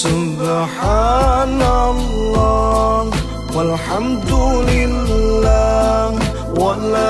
سبحان الله والحمد لله ولا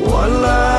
ولا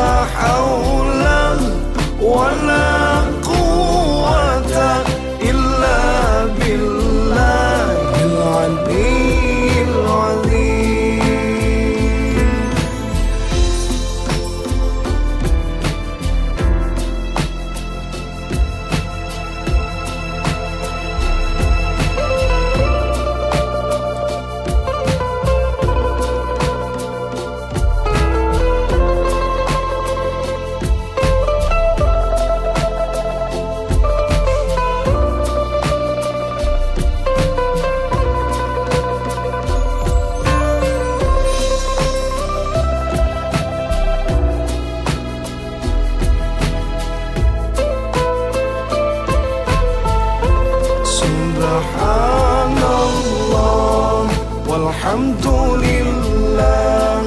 والحمد لله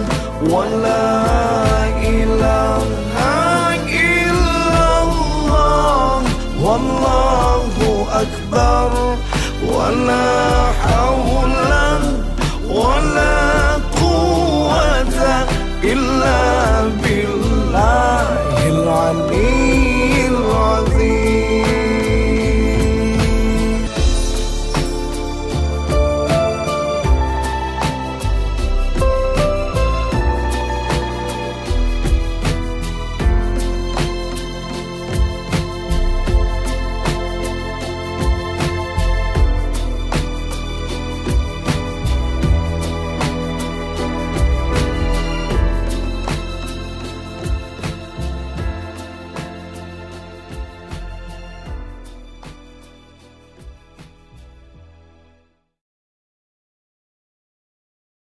ولا إله إلا الله والله أكبر ولا